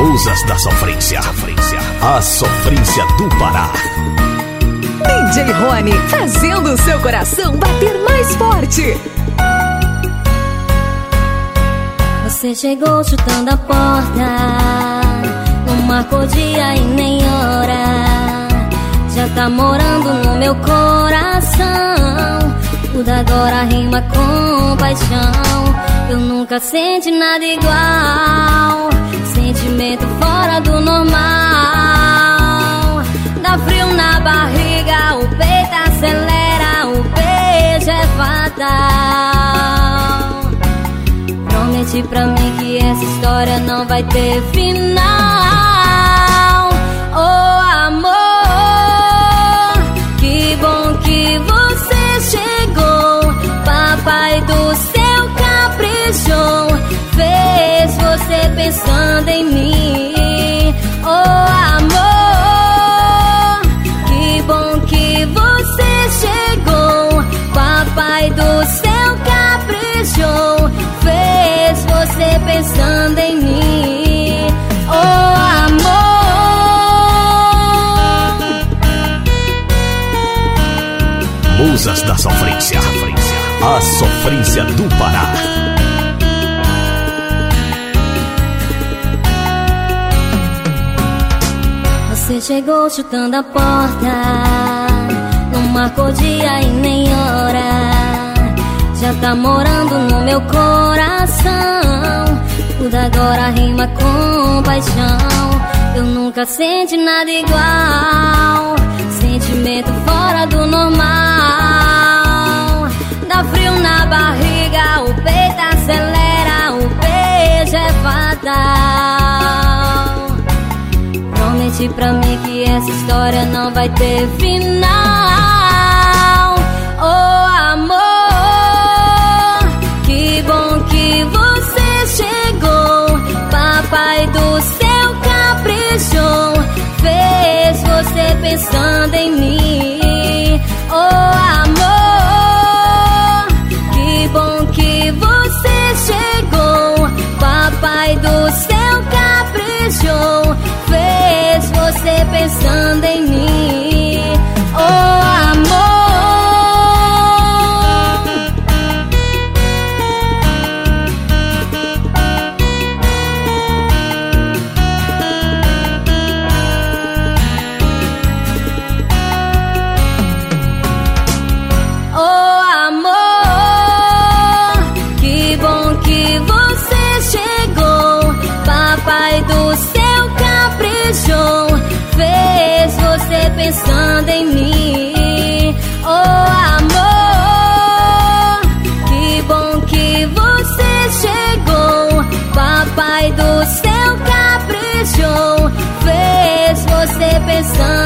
Musas da Sofrência. A sofrência do Pará. DJ Rony, fazendo o seu coração bater mais forte. Você chegou chutando a porta, não marcou dia e nem hora. Já tá morando no meu coração. Tudo agora rima com paixão. Eu nunca senti nada igual. Sentimento fora do normal. Dá frio na barriga, o peito acelera, o beijo é fatal. Promete pra mim que essa história não vai ter final. Pensando em mim. Oh amor, que bom que você chegou. Papai do céu caprichou, fez você pensando em mim. Oh amor. Musas da Sofrência. A sofrência do Pará. Chegou chutando a porta, não marcou dia e nem hora. Já tá morando no meu coração. Tudo agora rima com paixão. Eu nunca senti nada igual. Sentimento fora do normal. Dá frio na barriga, o peito acelera, o beijo é fatal. Promete pra mim essa história não vai ter final. Oh amor, que bom que você chegou. Papai do céu caprichou, fez você pensando em mim. Oh amor, que bom que você chegou. Papai do céu pensando em mim. Pensando em mim. Oh amor, que bom que você chegou. Papai do céu caprichou, fez você pensando.